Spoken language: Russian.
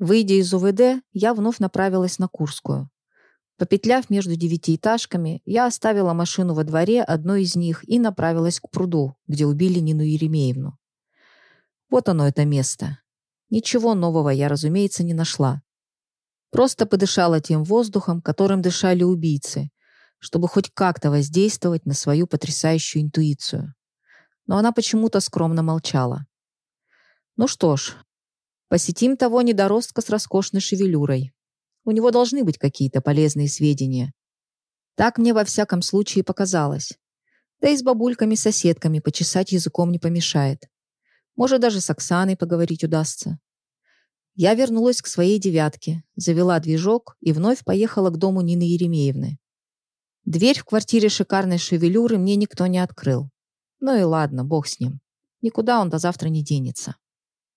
Выйдя из УВД, я вновь направилась на Курскую. Попетляв между девятиэтажками, я оставила машину во дворе одной из них и направилась к пруду, где убили Нину Еремеевну. Вот оно, это место. Ничего нового я, разумеется, не нашла. Просто подышала тем воздухом, которым дышали убийцы, чтобы хоть как-то воздействовать на свою потрясающую интуицию. Но она почему-то скромно молчала. Ну что ж, Посетим того недоростка с роскошной шевелюрой. У него должны быть какие-то полезные сведения. Так мне во всяком случае показалось. Да и с бабульками-соседками почесать языком не помешает. Может, даже с Оксаной поговорить удастся. Я вернулась к своей девятке, завела движок и вновь поехала к дому Нины Еремеевны. Дверь в квартире шикарной шевелюры мне никто не открыл. Ну и ладно, бог с ним. Никуда он до завтра не денется.